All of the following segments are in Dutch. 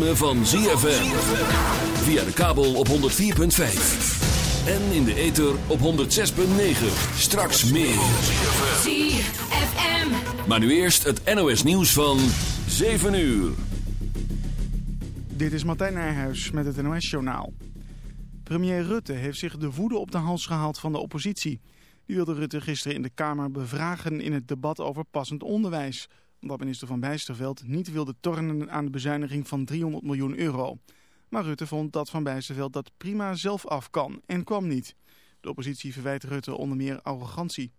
ritme van ZFM. Via de kabel op 104.5. En in de ether op 106.9. Straks meer. ZFM. Maar nu eerst het NOS nieuws van 7 uur. Dit is Martijn Nijhuis met het NOS-journaal. Premier Rutte heeft zich de woede op de hals gehaald van de oppositie. Die wilde Rutte gisteren in de Kamer bevragen in het debat over passend onderwijs. Omdat minister Van Bijsterveld niet wilde tornen aan de bezuiniging van 300 miljoen euro. Maar Rutte vond dat Van Bijsterveld dat prima zelf af kan en kwam niet. De oppositie verwijt Rutte onder meer arrogantie.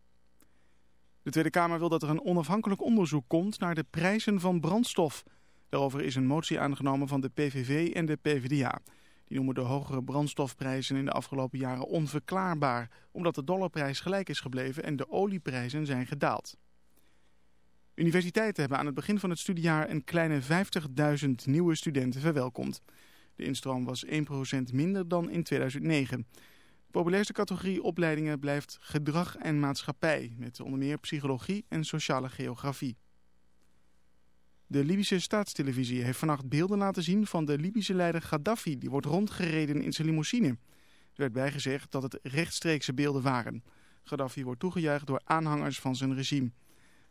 De Tweede Kamer wil dat er een onafhankelijk onderzoek komt naar de prijzen van brandstof. Daarover is een motie aangenomen van de PVV en de PvdA. Die noemen de hogere brandstofprijzen in de afgelopen jaren onverklaarbaar... omdat de dollarprijs gelijk is gebleven en de olieprijzen zijn gedaald. Universiteiten hebben aan het begin van het studiejaar een kleine 50.000 nieuwe studenten verwelkomd. De instroom was 1% minder dan in 2009. De populairste categorie opleidingen blijft gedrag en maatschappij... met onder meer psychologie en sociale geografie. De Libische staatstelevisie heeft vannacht beelden laten zien van de Libische leider Gaddafi... die wordt rondgereden in zijn limousine. Er werd bijgezegd dat het rechtstreekse beelden waren. Gaddafi wordt toegejuicht door aanhangers van zijn regime.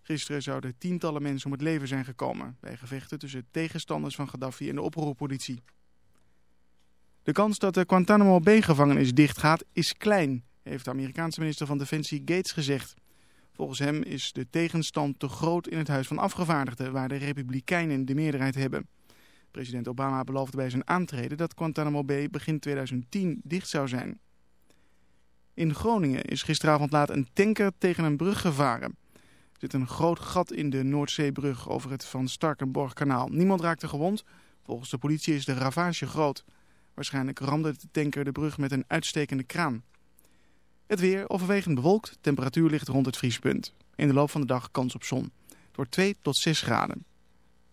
Gisteren zouden tientallen mensen om het leven zijn gekomen... bij gevechten tussen tegenstanders van Gaddafi en de oproerpolitie. De kans dat de Guantanamo Bay-gevangenis dichtgaat is klein... heeft de Amerikaanse minister van Defensie Gates gezegd... Volgens hem is de tegenstand te groot in het Huis van Afgevaardigden, waar de Republikeinen de meerderheid hebben. President Obama beloofde bij zijn aantreden dat Guantanamo Bay begin 2010 dicht zou zijn. In Groningen is gisteravond laat een tanker tegen een brug gevaren. Zit een groot gat in de Noordzeebrug over het Van Starkenborgkanaal. Niemand raakte gewond. Volgens de politie is de ravage groot. Waarschijnlijk ramde de tanker de brug met een uitstekende kraan. Het weer overwegend bewolkt, temperatuur ligt rond het vriespunt. In de loop van de dag kans op zon. Het wordt 2 tot 6 graden.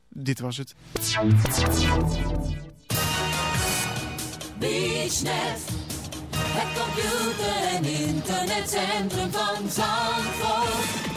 Dit was. Het computer- en internetcentrum van Zandvoort.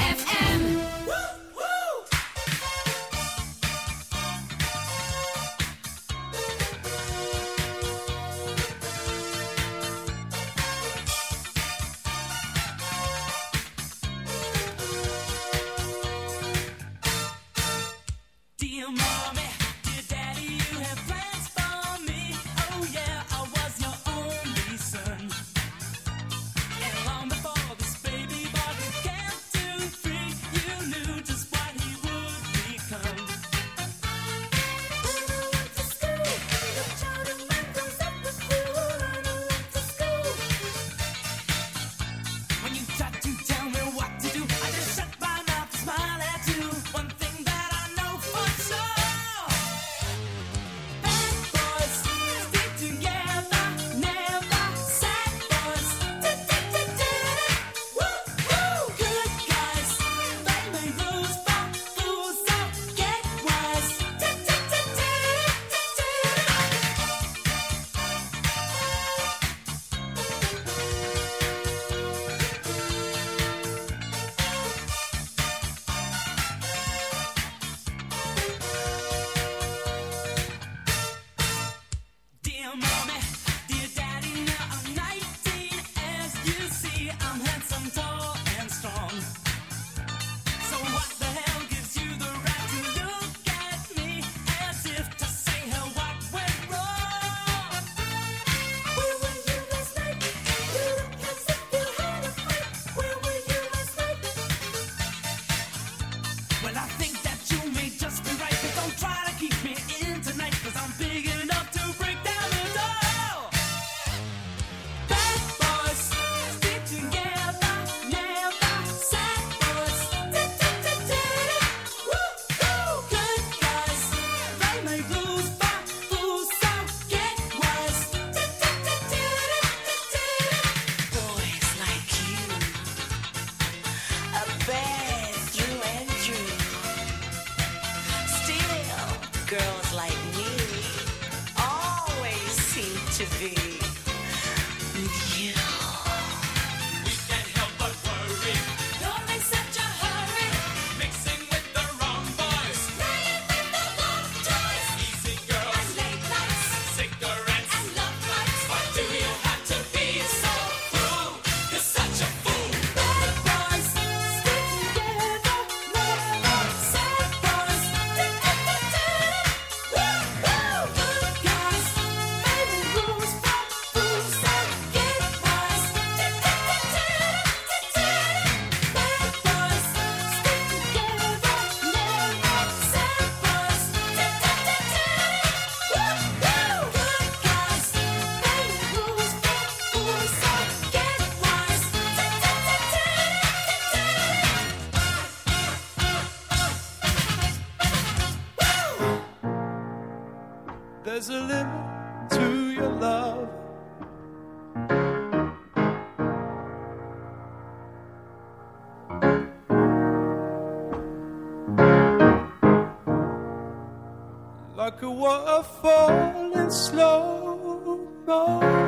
were falling slow motion.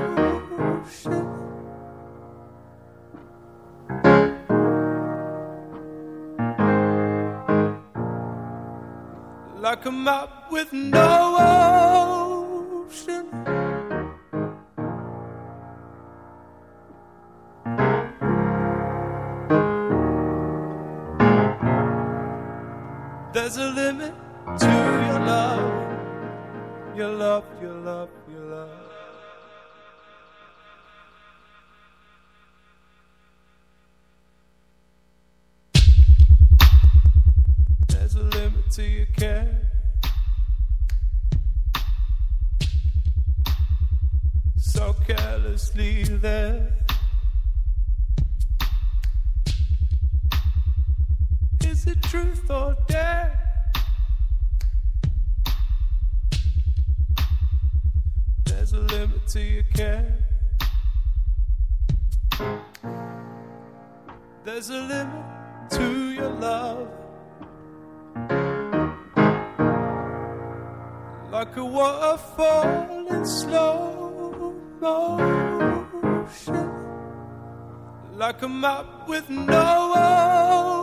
Like a map with no Is it truth or dare? There's a limit to your care. There's a limit to your love. Like a waterfall in slow motion. Like a map with no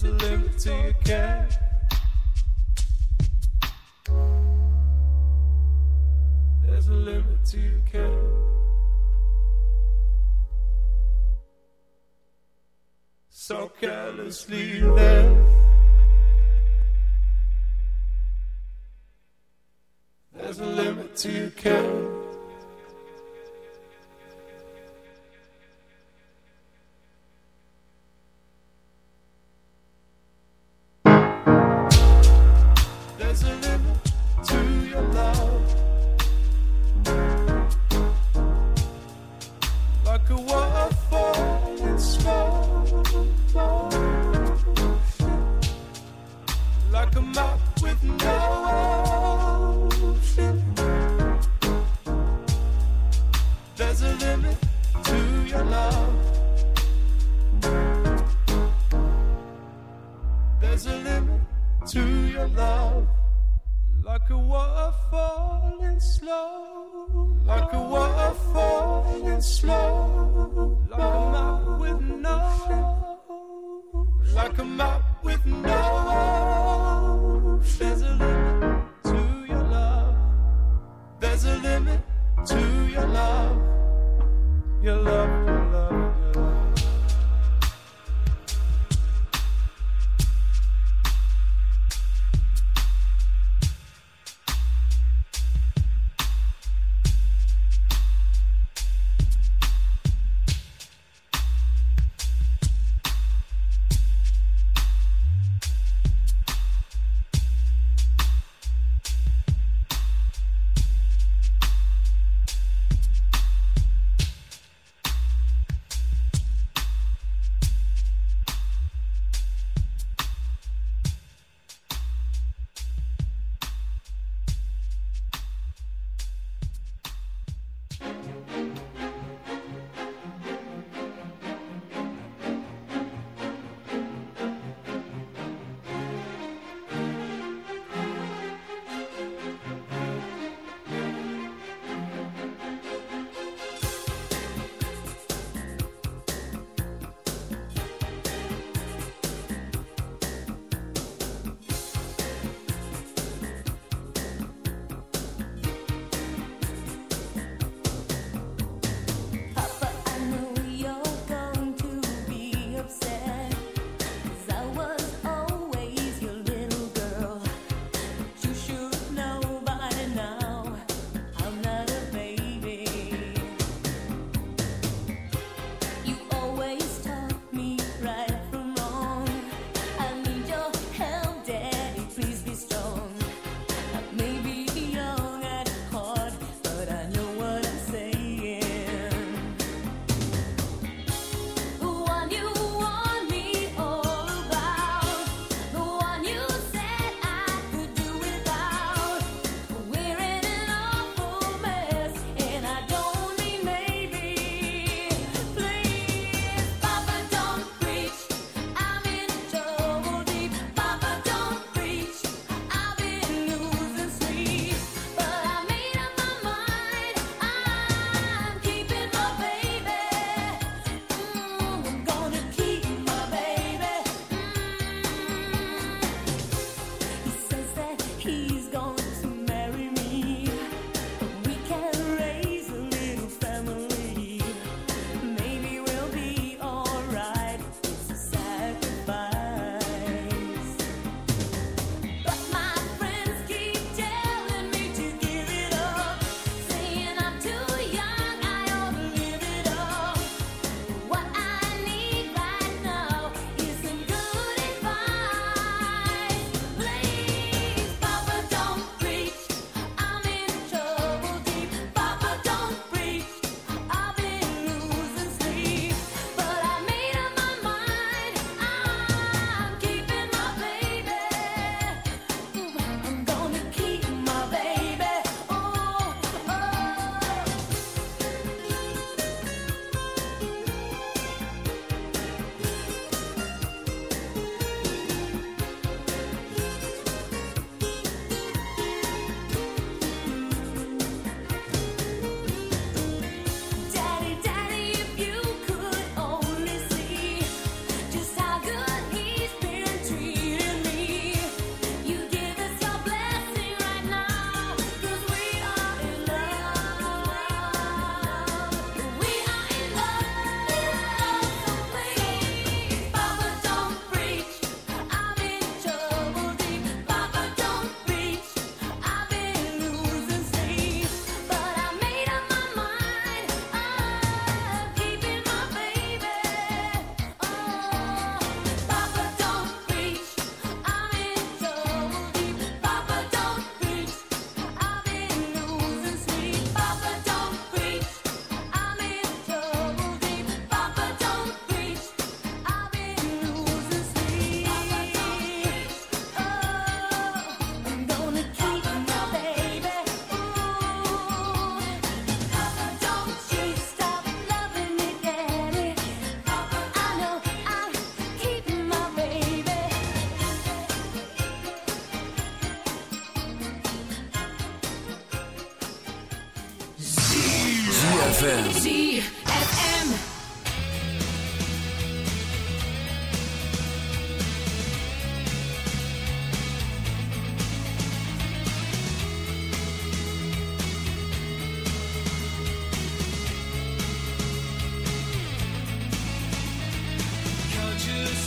There's a limit to your care. There's a limit to your care. So carelessly there. There's a limit to your care.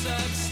such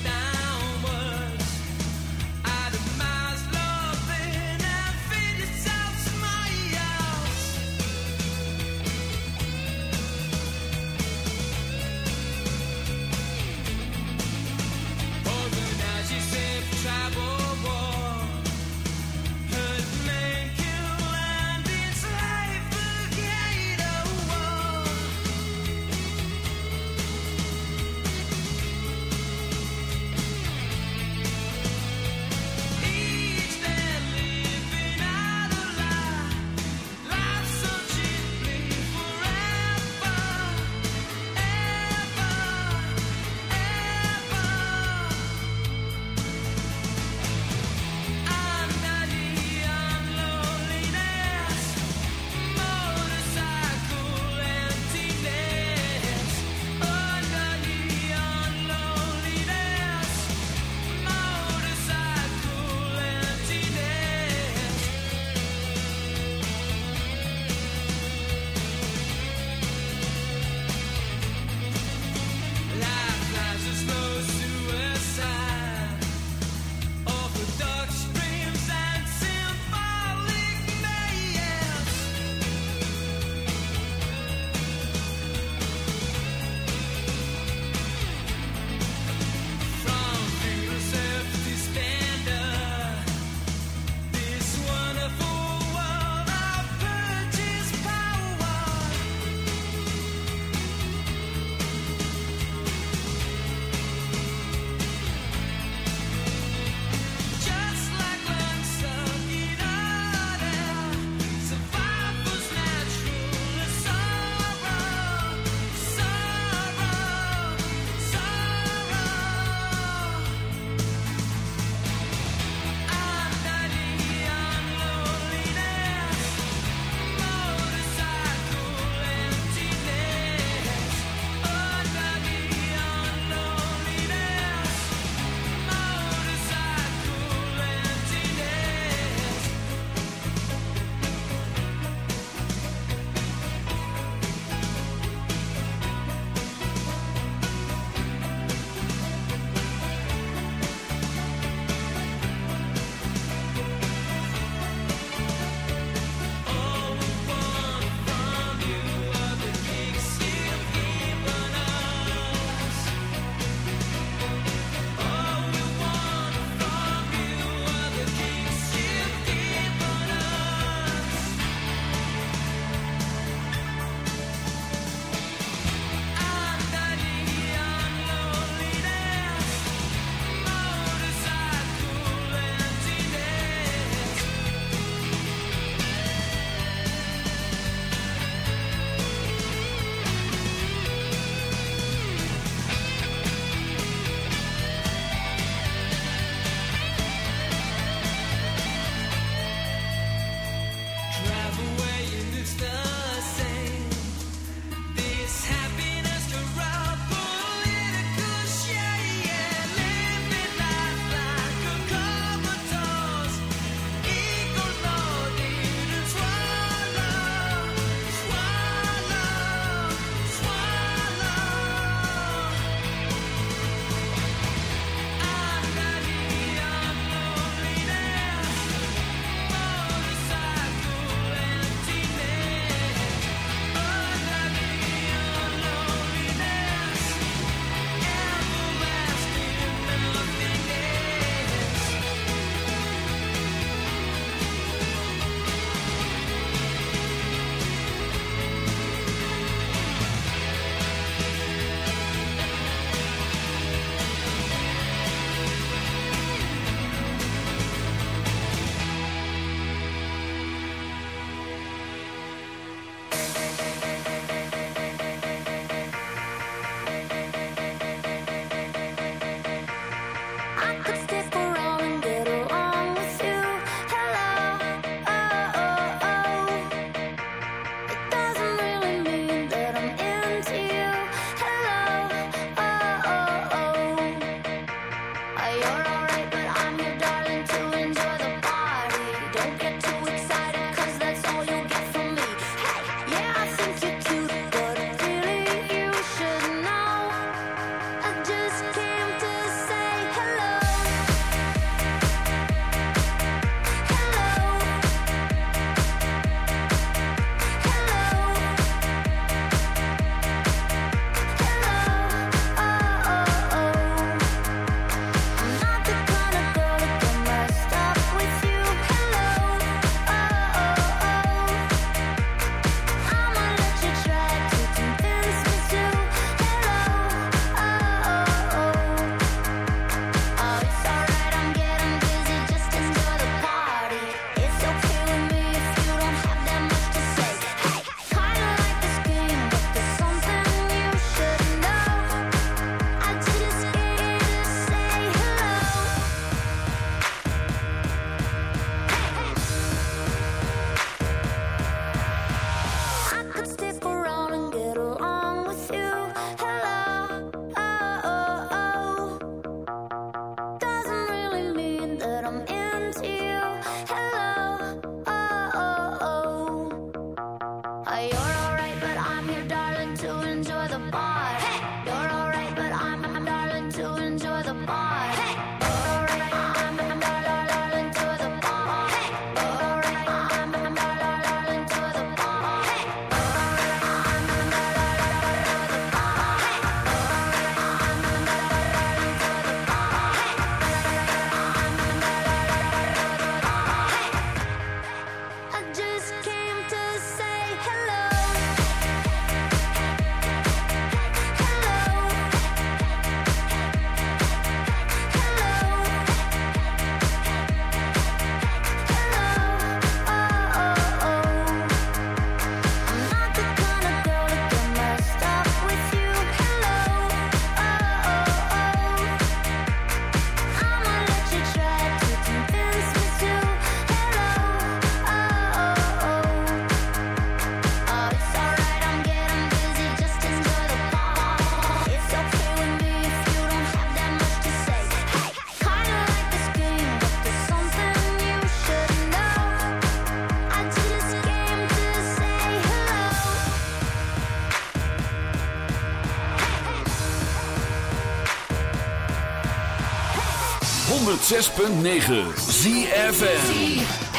106.9 ZFM.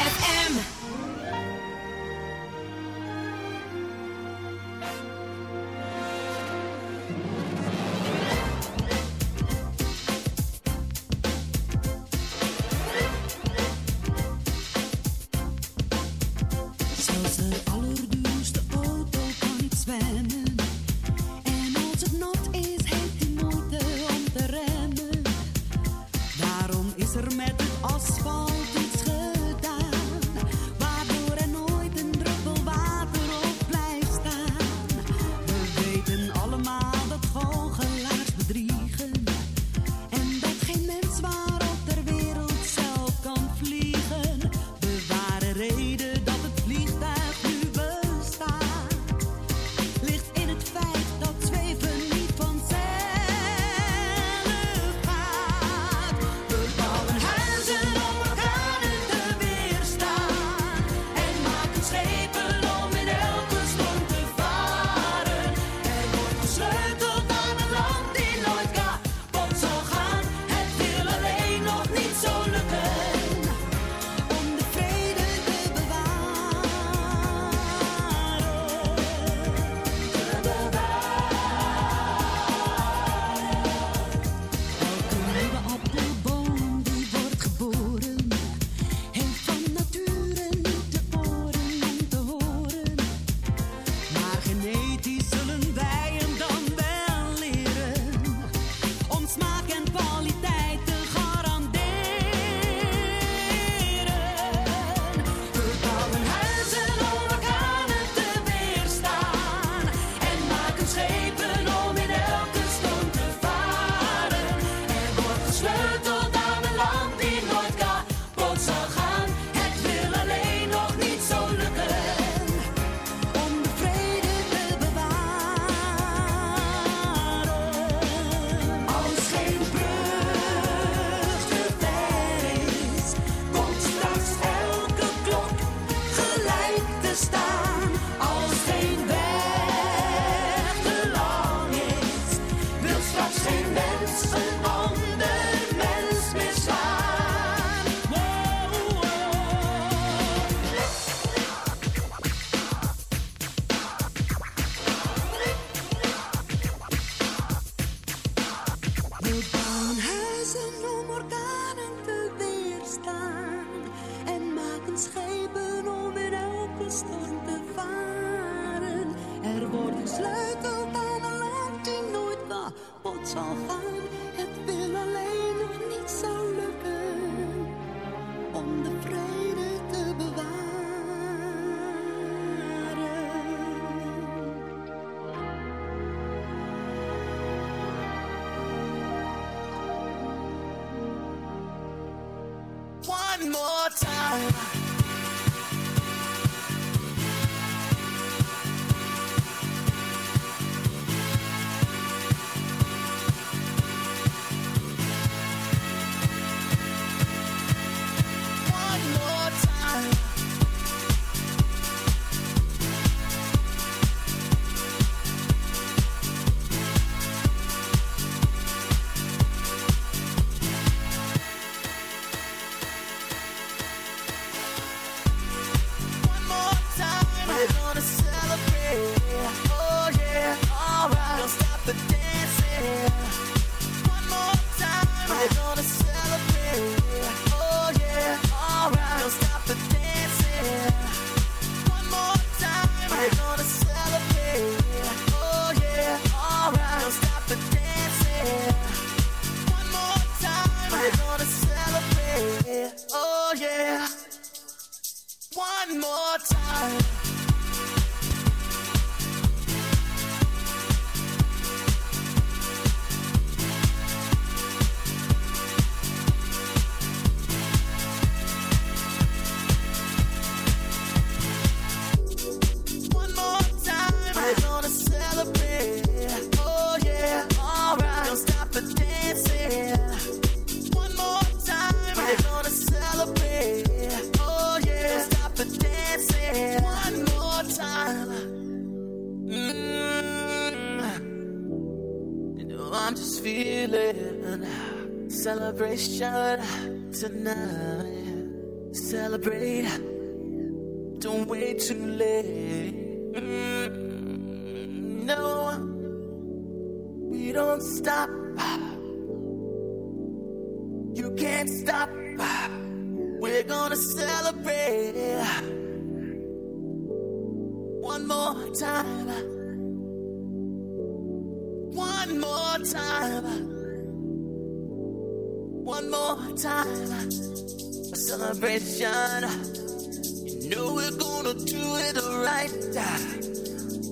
Gonna do it right uh,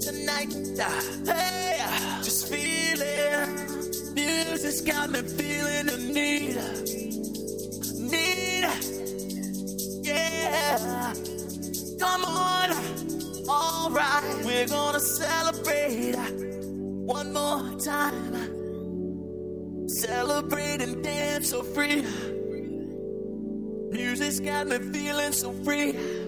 tonight. Uh, hey, uh, just feel it. Music's got me feeling the need. Need. Yeah. Come on. All right. We're gonna celebrate one more time. Celebrate and dance so free. Music's got me feeling so free.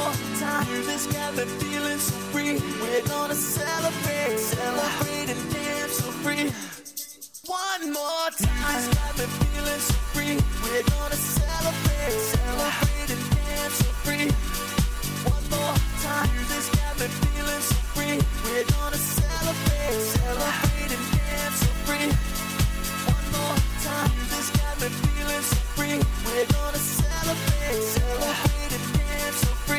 More time. Got me feeling so free. We're gonna celebrate, celebrate and dance so free. One more time. Got me feeling so free. We're gonna celebrate, celebrate and dance so free. One more time. Got me feeling so free. We're gonna celebrate, celebrate and dance so free. One more time. Music's got me feeling so free. We're gonna celebrate, celebrate